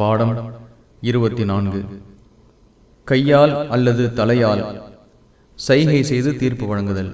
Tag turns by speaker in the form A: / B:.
A: பாடம் இருபத்தி நான்கு கையால் அல்லது தலையால் சைகை செய்து தீர்ப்பு வழங்குதல்.